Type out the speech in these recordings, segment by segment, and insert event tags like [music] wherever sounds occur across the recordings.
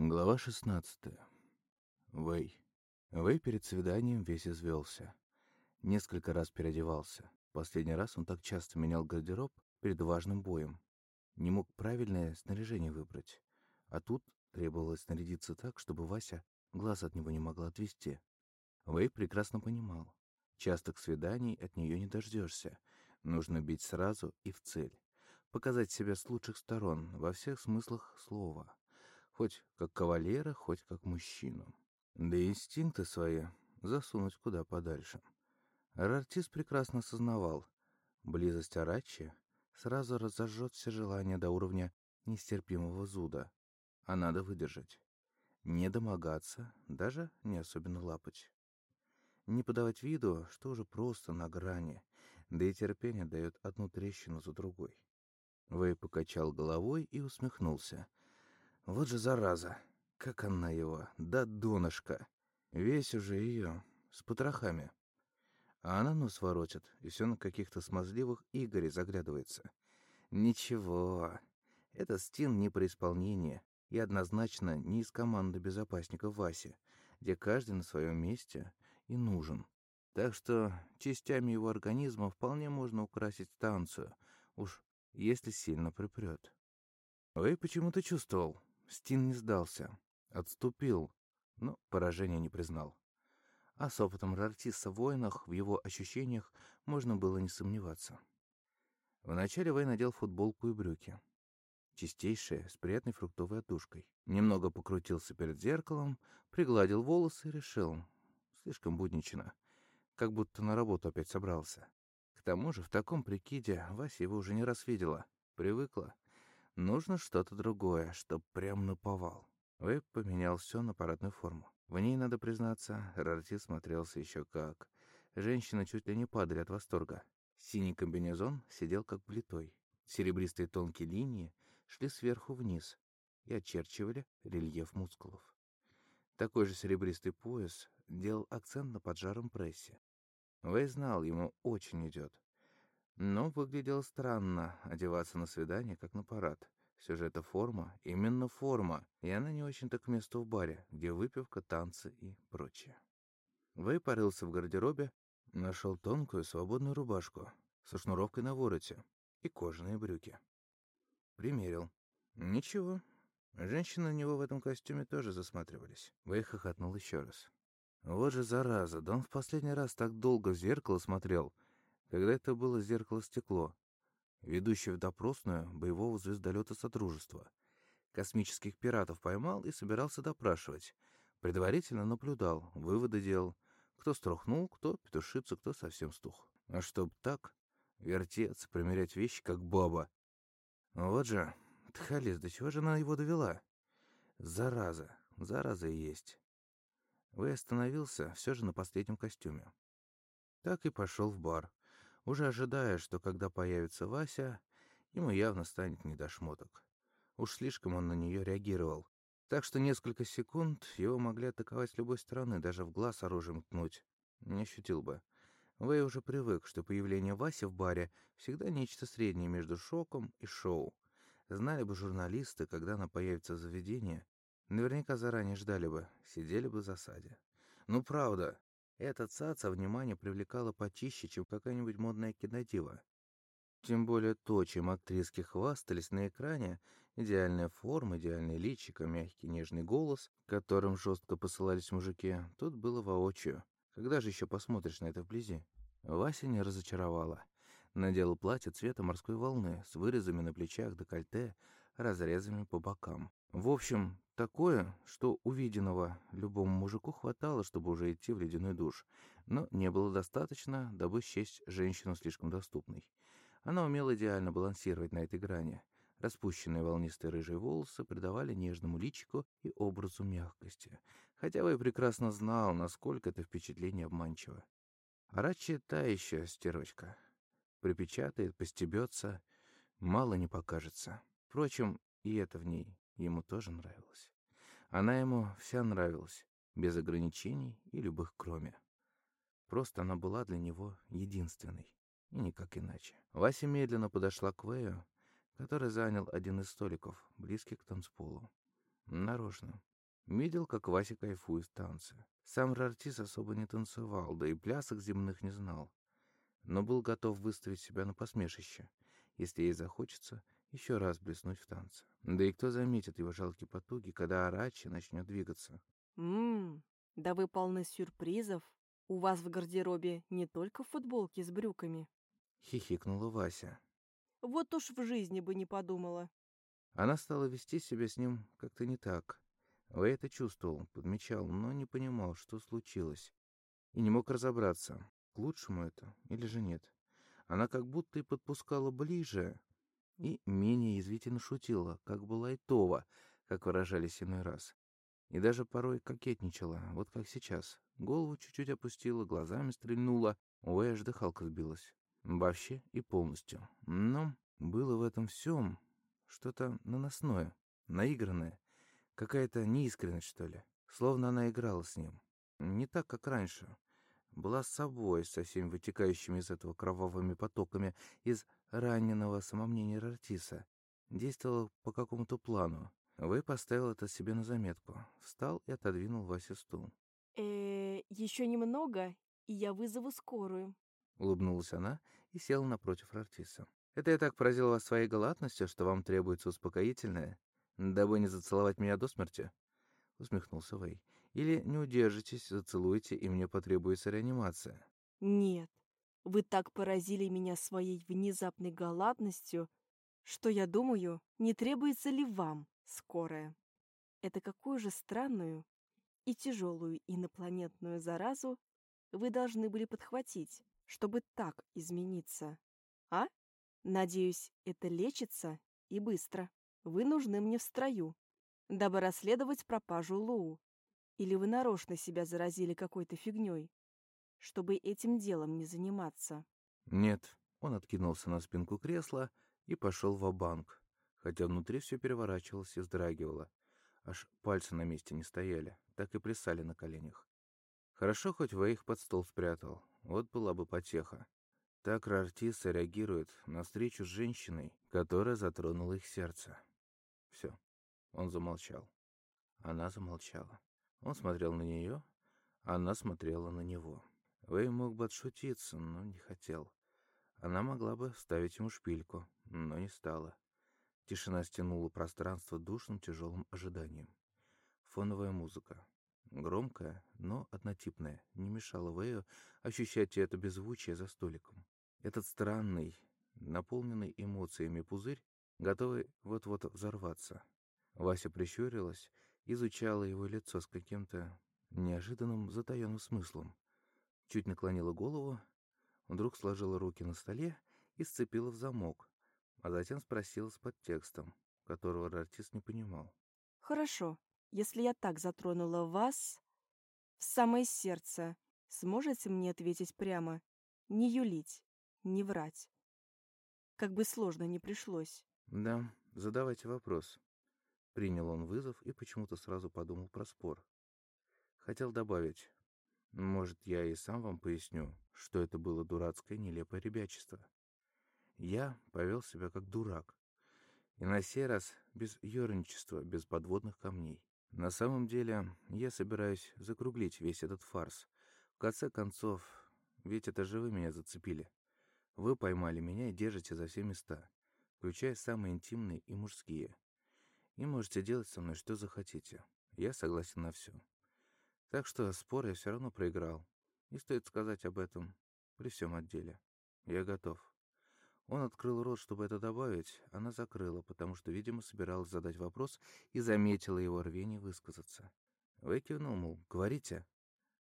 Глава 16. Вэй. Вэй перед свиданием весь извелся. Несколько раз переодевался. Последний раз он так часто менял гардероб перед важным боем. Не мог правильное снаряжение выбрать. А тут требовалось снарядиться так, чтобы Вася глаз от него не могла отвести. Вэй прекрасно понимал. Частых свиданий от нее не дождешься. Нужно бить сразу и в цель. Показать себя с лучших сторон, во всех смыслах слова. Хоть как кавалера, хоть как мужчину. Да и инстинкты свои засунуть куда подальше. Артист прекрасно осознавал, близость Арачи сразу разожжет все желания до уровня нестерпимого зуда. А надо выдержать. Не домогаться, даже не особенно лапать. Не подавать виду, что уже просто на грани, да и терпение дает одну трещину за другой. Вэй покачал головой и усмехнулся. Вот же зараза! Как она его, да донышка! Весь уже ее, с потрохами. А она нос воротит, и все на каких-то смазливых Игорей заглядывается. Ничего, это Стин не при исполнении, и однозначно не из команды безопасников Васи, где каждый на своем месте и нужен. Так что частями его организма вполне можно украсить станцию, уж если сильно припрет. Ой, почему-то чувствовал, Стин не сдался, отступил, но поражения не признал. А с опытом Рартиса в войнах, в его ощущениях можно было не сомневаться. Вначале Вэй надел футболку и брюки. Чистейшие, с приятной фруктовой отдушкой. Немного покрутился перед зеркалом, пригладил волосы и решил. Слишком буднично. Как будто на работу опять собрался. К тому же в таком прикиде Вася его уже не раз видела. Привыкла. Нужно что-то другое, чтоб прям наповал. Вейп поменял все на парадную форму. В ней, надо признаться, Рарти смотрелся еще как. Женщины чуть ли не падали от восторга. Синий комбинезон сидел как влитой. Серебристые тонкие линии шли сверху вниз и очерчивали рельеф мускулов. Такой же серебристый пояс делал акцент на поджаром прессе. Вэй знал, ему очень идет. Но выглядело странно одеваться на свидание, как на парад. Все же это форма, именно форма, и она не очень-то к месту в баре, где выпивка, танцы и прочее. Вэй порылся в гардеробе, нашел тонкую свободную рубашку со шнуровкой на вороте и кожаные брюки. Примерил. Ничего. Женщины на него в этом костюме тоже засматривались. Вэй хохотнул еще раз. Вот же зараза, да он в последний раз так долго в зеркало смотрел — когда это было зеркало-стекло, ведущее в допросную боевого звездолета Содружества. Космических пиратов поймал и собирался допрашивать. Предварительно наблюдал, выводы делал. Кто струхнул, кто петушится, кто совсем стух. А чтоб так, вертеться, примерять вещи, как баба. Вот же, Тхалис, до чего же она его довела? Зараза, зараза и есть. Вы остановился все же на последнем костюме. Так и пошел в бар уже ожидая, что когда появится Вася, ему явно станет не до шмоток. Уж слишком он на нее реагировал. Так что несколько секунд его могли атаковать с любой стороны, даже в глаз оружием ткнуть. Не ощутил бы. Вэй уже привык, что появление Васи в баре всегда нечто среднее между шоком и шоу. Знали бы журналисты, когда она появится в заведении, наверняка заранее ждали бы, сидели бы в засаде. Ну правда, эта цаца внимание привлекала почище, чем какая-нибудь модная кинодива. Тем более то, чем актриски хвастались на экране, идеальная форма, идеальное личико, мягкий нежный голос, которым жестко посылались мужики, тут было воочию. Когда же еще посмотришь на это вблизи? Вася не разочаровала. Надела платье цвета морской волны с вырезами на плечах декольте, разрезами по бокам. В общем, такое, что увиденного любому мужику хватало, чтобы уже идти в ледяной душ, но не было достаточно, дабы счесть женщину слишком доступной. Она умела идеально балансировать на этой грани. Распущенные волнистые рыжие волосы придавали нежному личику и образу мягкости, хотя Вэй прекрасно знал, насколько это впечатление обманчиво. Арачи та еще стервочка. Припечатает, постебется, мало не покажется. Впрочем, и это в ней ему тоже нравилось. Она ему вся нравилась, без ограничений и любых кроме. Просто она была для него единственной, и никак иначе. Вася медленно подошла к Вэю, который занял один из столиков, близкий к танцполу. Нарочно, Видел, как Вася кайфует в танце. Сам Рартис особо не танцевал, да и плясок земных не знал. Но был готов выставить себя на посмешище, если ей захочется еще раз блеснуть в танце. Да и кто заметит его жалкие потуги, когда Арачи начнет двигаться? Ммм, да вы полны сюрпризов. У вас в гардеробе не только футболки с брюками. Хихикнула Вася. Вот уж в жизни бы не подумала. Она стала вести себя с ним как-то не так. Вэй это чувствовал, подмечал, но не понимал, что случилось. И не мог разобраться, к лучшему это или же нет. Она как будто и подпускала ближе, и менее язвительно шутила, как была и Това, как выражались иной раз. И даже порой кокетничала, вот как сейчас. Голову чуть-чуть опустила, глазами стрельнула. Вэя аж дыхалка сбилась. Вообще и полностью. Но было в этом всем что-то наносное, наигранное. Какая-то неискренность, что ли. Словно она играла с ним. Не так, как раньше. Была собой, со всеми вытекающими из этого кровавыми потоками, из раненого самомнения Рартиса. Действовала по какому-то плану. Вы поставил это себе на заметку. Встал и отодвинул Васе стул. э еще немного, и я вызову скорую. Улыбнулась она и села напротив Рартиса. «Это я так поразил вас своей галатностью, что вам требуется успокоительное, дабы не зацеловать меня до смерти?» Усмехнулся Вэй. «Или не удержитесь, зацелуйте, и мне потребуется реанимация». Нет, вы так поразили меня своей внезапной галатностью, что я думаю, не требуется ли вам скорая. Это какую же странную и тяжелую инопланетную заразу вы должны были подхватить, чтобы так измениться? А? Надеюсь, это лечится и быстро. Вы нужны мне в строю, дабы расследовать пропажу Луу. Или вы нарочно себя заразили какой-то фигней, чтобы этим делом не заниматься? «Нет». Он откинулся на спинку кресла и пошел в банк хотя внутри все переворачивалось и вздрагивало. Аж пальцы на месте не стояли, так и плясали на коленях. Хорошо, хоть Вэй их под стол спрятал. Вот была бы потеха. Так Рартиса реагирует на встречу с женщиной, которая затронула их сердце. Все. Он замолчал. Она замолчала. Он смотрел на нее, она смотрела на него. Вэй мог бы отшутиться, но не хотел. Она могла бы ставить ему шпильку, но не стала. Тишина стянула пространство душным тяжелым ожиданием. Фоновая музыка. Громкая, но однотипная, не мешала Вэю ощущать это беззвучие за столиком. Этот странный, наполненный эмоциями пузырь, готовый вот-вот взорваться. Вася прищурилась, изучала его лицо с каким-то неожиданным затаенным смыслом. Чуть наклонила голову, вдруг сложила руки на столе и сцепила в замок, а затем спросила с подтекстом, которого артист не понимал. «Хорошо, если я так затронула вас в самое сердце, сможете мне ответить прямо? Не юлить, не врать. Как бы сложно ни пришлось». «Да, задавайте вопрос». Принял он вызов и почему-то сразу подумал про спор. Хотел добавить, может, я и сам вам поясню, что это было дурацкое нелепое ребячество. Я повел себя как дурак. И на сей раз без ерничества, без подводных камней. На самом деле, я собираюсь закруглить весь этот фарс. В конце концов, ведь это же вы меня зацепили. Вы поймали меня и держите за все места, включая самые интимные и мужские. И можете делать со мной что захотите. Я согласен на все. Так что спор я все равно проиграл. И стоит сказать об этом при всем отделе. Я готов. Он открыл рот, чтобы это добавить, она закрыла, потому что, видимо, собиралась задать вопрос и заметила его рвение высказаться. Вы кивнул, мол, говорите.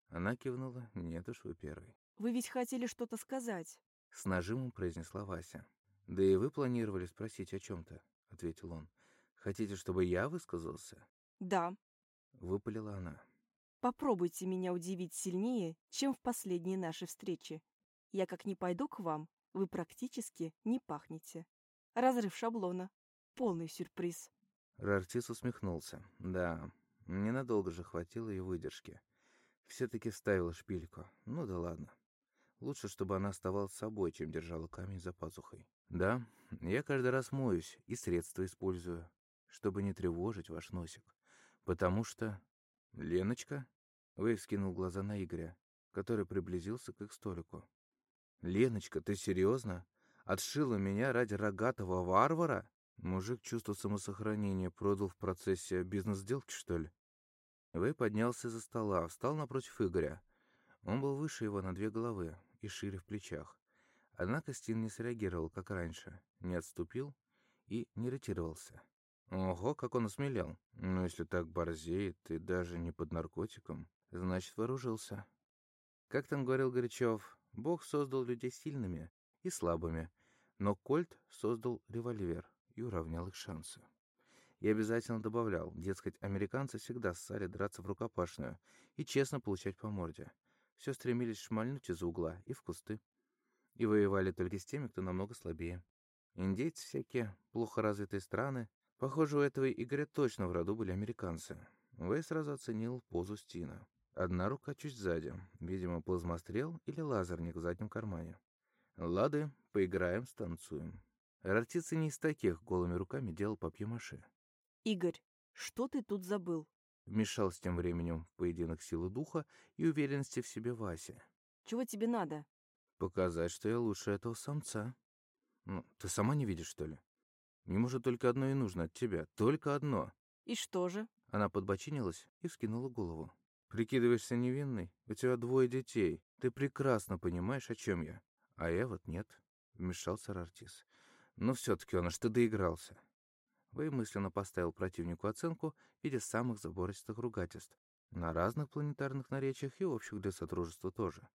Она кивнула, нет уж, вы первый. «Вы ведь хотели что-то сказать?» С нажимом произнесла Вася. «Да и вы планировали спросить о чем-то», — ответил он. «Хотите, чтобы я высказался?» «Да», — выпалила она. «Попробуйте меня удивить сильнее, чем в последние наши встречи. Я как не пойду к вам, вы практически не пахнете. Разрыв шаблона. Полный сюрприз. Рартис усмехнулся. Да, ненадолго же хватило и выдержки. Все-таки ставила шпильку. Ну да ладно. Лучше, чтобы она оставалась собой, чем держала камень за пазухой. Да, я каждый раз моюсь и средства использую, чтобы не тревожить ваш носик. Потому что... Леночка? Вэй вскинул глаза на Игоря, который приблизился к их столику. «Леночка, ты серьезно? Отшила меня ради рогатого варвара?» Мужик чувство самосохранения продал в процессе бизнес-сделки, что ли? Вэй поднялся за стола, встал напротив Игоря. Он был выше его на две головы и шире в плечах. Однако Стин не среагировал, как раньше, не отступил и не ретировался. Ого, как он осмелел. Ну, если так борзеет и даже не под наркотиком, значит, вооружился. Как там говорил Горячев, Бог создал людей сильными и слабыми, но Кольт создал револьвер и уравнял их шансы. И обязательно добавлял, дескать, американцы всегда ссали драться в рукопашную и честно получать по морде. Все стремились шмальнуть из угла и в кусты и воевали только с теми, кто намного слабее. Индейцы всякие, плохо развитые страны. Похоже, у этого Игоря точно в роду были американцы. Вэй сразу оценил позу Стина. Одна рука чуть сзади, видимо, плазмострел или лазерник в заднем кармане. Лады, поиграем, станцуем. Артица не из таких голыми руками делал папье-маше. Игорь, что ты тут забыл? Вмешался тем временем в поединок силы духа и уверенности в себе Вася. Чего тебе надо? Показать, что я лучше этого самца. Ну, ты сама не видишь, что ли? Ему же только одно и нужно от тебя. Только одно. И что же? Она подбочинилась и вскинула голову. Прикидываешься невинной? У тебя двое детей. Ты прекрасно понимаешь, о чем я. А я вот нет. Вмешался Рартис. Но все-таки он аж ты доигрался. Вэй мысленно поставил противнику оценку в виде самых забористых ругательств. На разных планетарных наречиях и общих для сотрудничества тоже.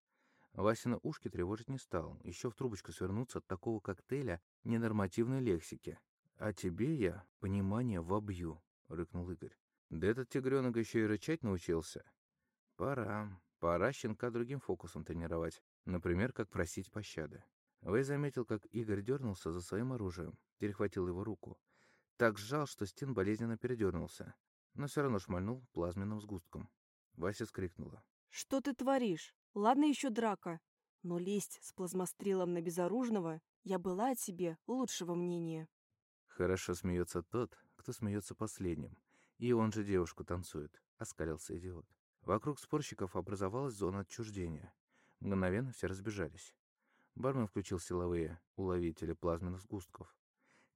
Васина ушки тревожить не стал, еще в трубочку свернуться от такого коктейля ненормативной лексики. «А тебе я понимание вобью», — рыкнул Игорь. «Да этот тигренок еще и рычать научился». «Пора, пора щенка другим фокусом тренировать, например, как просить пощады». Вэй заметил, как Игорь дернулся за своим оружием, перехватил его руку. Так сжал, что Стин болезненно передернулся, но все равно шмальнул плазменным сгустком. Вася скрикнула. «Что ты творишь?» Ладно еще драка, но лезть с плазмострелом на безоружного я была о тебе лучшего мнения. Хорошо смеется тот, кто смеется последним. И он же девушку танцует, оскалился идиот. Вокруг спорщиков образовалась зона отчуждения. Мгновенно все разбежались. Бармен включил силовые уловители плазменных сгустков.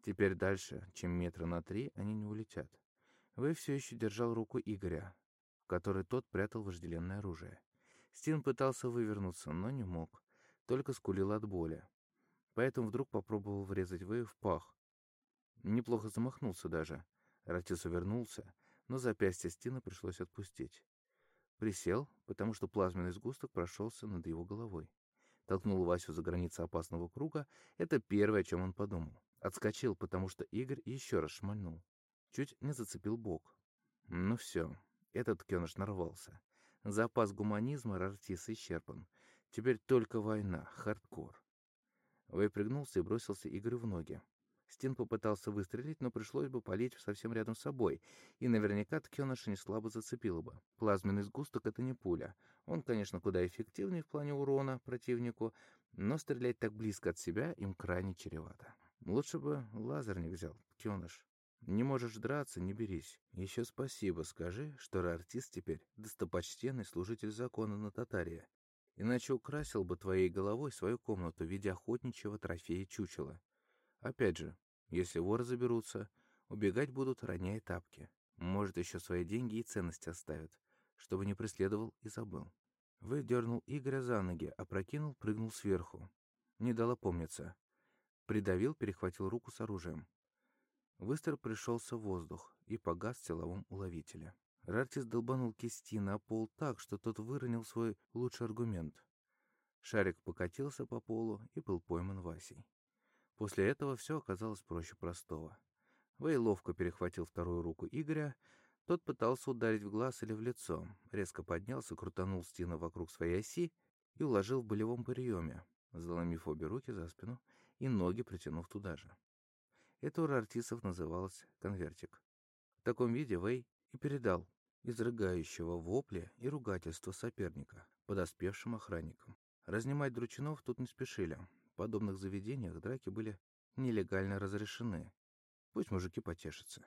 Теперь дальше, чем метра на три, они не улетят. Вы все еще держал руку Игоря, в которой тот прятал вожделенное оружие. Стин пытался вывернуться, но не мог. Только скулил от боли. Поэтому вдруг попробовал врезать Вэю в пах. Неплохо замахнулся даже. Ратис увернулся, но запястье Стина пришлось отпустить. Присел, потому что плазменный сгусток прошелся над его головой. Толкнул Васю за границы опасного круга. Это первое, о чем он подумал. Отскочил, потому что Игорь еще раз шмальнул. Чуть не зацепил бок. Ну все, этот кеныш нарвался. Запас гуманизма Рартис исчерпан. Теперь только война, хардкор. Вэй пригнулся и бросился Игорю в ноги. Стин попытался выстрелить, но пришлось бы палить совсем рядом с собой, и наверняка Ткёныша не слабо зацепило бы. Плазменный сгусток — это не пуля. Он, конечно, куда эффективнее в плане урона противнику, но стрелять так близко от себя им крайне чревато. Лучше бы лазерник взял, Ткёныш. Не можешь драться, не берись. Еще спасибо скажи, что артист теперь достопочтенный служитель закона на Татария. Иначе украсил бы твоей головой свою комнату в виде охотничьего трофея чучела. Опять же, если воры заберутся, убегать будут, роняя тапки. Может, еще свои деньги и ценности оставят, чтобы не преследовал и забыл. Выдернул Игоря за ноги, опрокинул, прыгнул сверху. Не дал опомниться. Придавил, перехватил руку с оружием. Выстрел пришелся в воздух и погас в силовом уловителе. Рартис долбанул кисти на пол так, что тот выронил свой лучший аргумент. Шарик покатился по полу и был пойман Васей. После этого все оказалось проще простого. Вэй ловко перехватил вторую руку Игоря. Тот пытался ударить в глаз или в лицо. Резко поднялся, крутанул стену вокруг своей оси и уложил в болевом приеме, заломив обе руки за спину и ноги притянув туда же. Это у артистов называлось конвертик. В таком виде Вэй и передал изрыгающего вопли и ругательства соперника подоспевшим охранникам. Разнимать дручинов тут не спешили. Подобных заведениях драки были нелегально разрешены. Пусть мужики потешатся.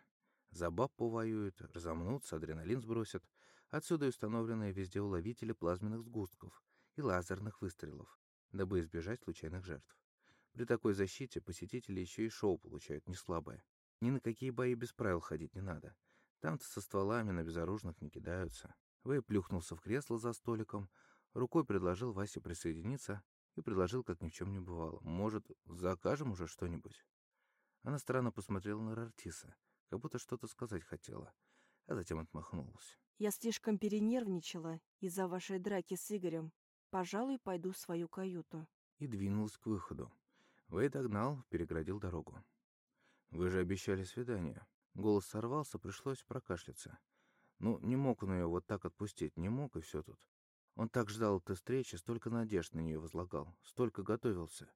За баб повоюют, разомнутся, адреналин сбросят. Отсюда и установленные везде уловители плазменных сгустков и лазерных выстрелов, дабы избежать случайных жертв. При такой защите посетители еще и шоу получают не слабое. Ни на какие бои без правил ходить не надо. Там-то со стволами на безоружных не кидаются. Вэй плюхнулся в кресло за столиком, рукой предложил Васе присоединиться и предложил, как ни в чем не бывало. «Может, закажем уже что-нибудь?» Она странно посмотрела на Рартиса, как будто что-то сказать хотела, а затем отмахнулась. Я слишком перенервничала из-за вашей драки с Игорем. Пожалуй, пойду в свою каюту. И двинулась к выходу. Вэй догнал, переградил дорогу. «Вы же обещали свидание». Голос сорвался, пришлось прокашляться. Ну, не мог он ее вот так отпустить, не мог, и все тут. Он так ждал этой встречи, столько надежд на нее возлагал, столько готовился.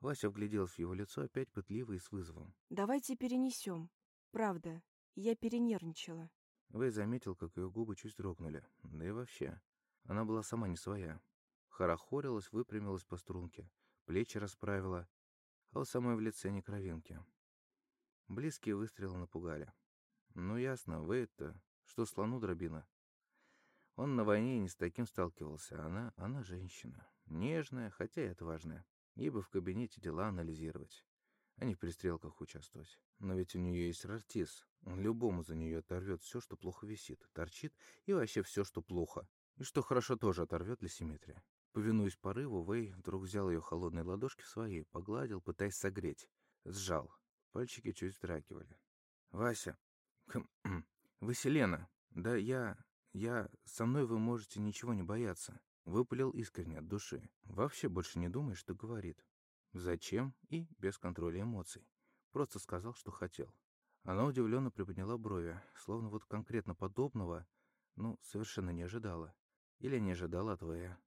Вася вгляделась в его лицо опять пытливо и с вызовом. «Давайте перенесем. Правда, я перенервничала». Вэй заметил, как ее губы чуть дрогнули. Да и вообще, она была сама не своя. Хорохорилась, выпрямилась по струнке, плечи расправила, а у самой в лице не кровинки. Близкие выстрелы напугали. Ну ясно, Вэй-то, что слону дробина. Он на войне не с таким сталкивался, она, она женщина. Нежная, хотя и отважная. Ей бы в кабинете дела анализировать, а не в пристрелках участвовать. Но ведь у нее есть артист. Он любому за нее оторвет все, что плохо висит, торчит, и вообще все, что плохо. И что хорошо тоже оторвет для симметрии. Повинуясь порыву, Вэй вдруг взял ее холодные ладошки в свои, погладил, пытаясь согреть. Сжал. Пальчики чуть вздрагивали. «Вася, [clears throat] вы Селена. Да я... я... Со мной вы можете ничего не бояться». Выпалил искренне от души. Вообще больше не думай, что говорит. Зачем и без контроля эмоций. Просто сказал, что хотел. Она удивленно приподняла брови, словно вот конкретно подобного, ну, совершенно не ожидала. Или не ожидала твоя.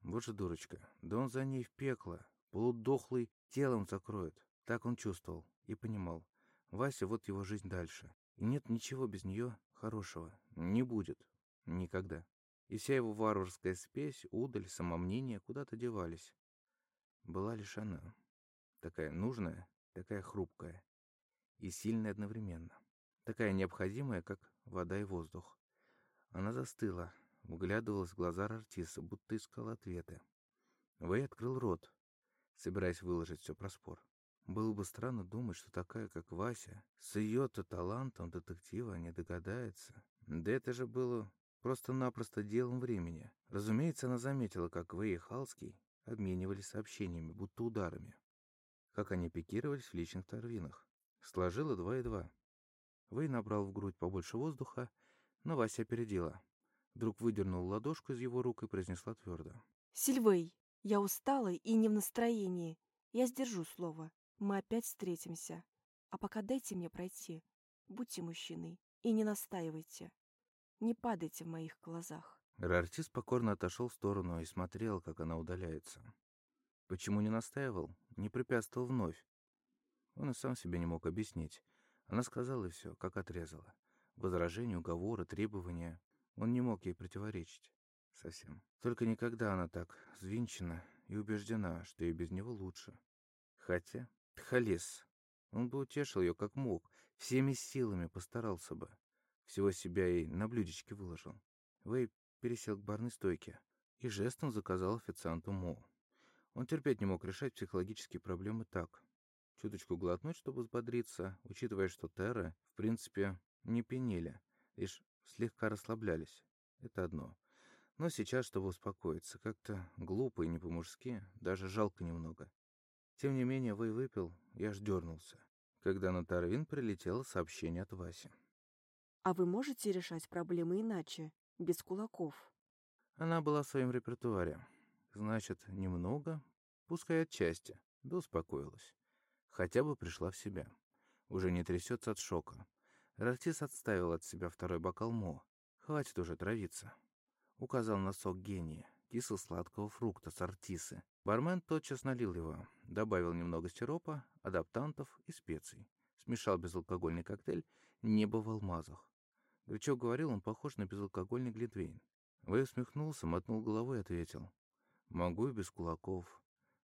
Вот же дурочка. Да он за ней в пекло, полудохлый телом закроет. Так он чувствовал и понимал. Вася, вот его жизнь дальше. И нет ничего без нее хорошего. Не будет. Никогда. И вся его варварская спесь, удаль, самомнение куда-то девались. Была лишь она. Такая нужная, такая хрупкая. И сильная одновременно. Такая необходимая, как вода и воздух. Она застыла, вглядывалась в глаза Артиса, будто искала ответы. Вэй открыл рот, собираясь выложить все про спор. Было бы странно думать, что такая, как Вася, с ее-то талантом детектива не догадается. Да это же было просто-напросто делом времени. Разумеется, она заметила, как Вэй и Халский обменивались сообщениями, будто ударами. Как они пикировались в личных торвинах. Сложила два и два. Вэй набрал в грудь побольше воздуха, но Вася опередила. Вдруг выдернула ладошку из его рук и произнесла твердо. «Сильвей, я устала и не в настроении. Я сдержу слово. Мы опять встретимся. А пока дайте мне пройти. Будьте мужчиной и не настаивайте. Не падайте в моих глазах. Рартис покорно отошел в сторону и смотрел, как она удаляется. Почему не настаивал? Не препятствовал вновь. Он и сам себе не мог объяснить. Она сказала все, как отрезала. Возражения, уговоры, требования. Он не мог ей противоречить. Совсем. Только никогда она так взвинчена и убеждена, что и без него лучше. Хотя Тхалес. Он бы утешил ее как мог, всеми силами постарался бы. Всего себя и на блюдечке выложил. Вэй пересел к барной стойке и жестом заказал официанту Мо. Он терпеть не мог решать психологические проблемы так. Чуточку глотнуть, чтобы взбодриться, учитывая, что Терры, в принципе, не пенили, лишь слегка расслаблялись. Это одно. Но сейчас, чтобы успокоиться, как-то глупо и не по-мужски, даже жалко немного. Тем не менее, Вэй выпил, я аж дернулся, когда на Тарвин прилетело сообщение от Васи. «А вы можете решать проблемы иначе, без кулаков?» Она была в своем репертуаре. Значит, немного, пускай отчасти, да успокоилась. Хотя бы пришла в себя. Уже не трясется от шока. Рартис отставил от себя второй бокал Мо. Хватит уже травиться. Указал на сок гения, кисло-сладкого фрукта с артисы, Бармен тотчас налил его, добавил немного сиропа, адаптантов и специй. Смешал безалкогольный коктейль «Небо в алмазах». Грачев говорил, он похож на безалкогольный глинтвейн. Вэй усмехнулся, мотнул головой и ответил. «Могу и без кулаков.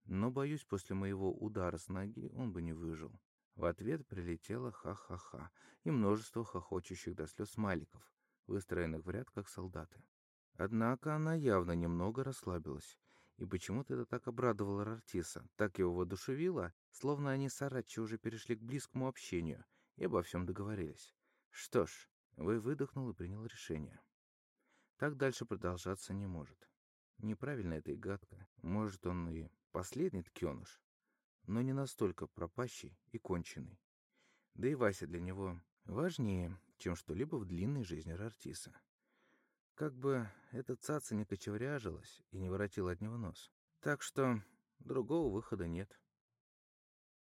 Но, боюсь, после моего удара с ноги он бы не выжил». В ответ прилетело ха-ха-ха и множество хохочущих до слез смайликов, выстроенных в ряд как солдаты. Однако она явно немного расслабилась, и почему-то это так обрадовало Рартиса, так его воодушевило, словно они с Арачи уже перешли к близкому общению и обо всем договорились. Что ж, Вэй выдохнул и принял решение. Так дальше продолжаться не может. Неправильно это и гадко. Может, он и последний ткеныш, но не настолько пропащий и конченый. Да и Вася для него важнее, чем что-либо в длинной жизни Рартиса. Как бы эта цаца не кочевряжилась и не воротила от него нос. Так что другого выхода нет.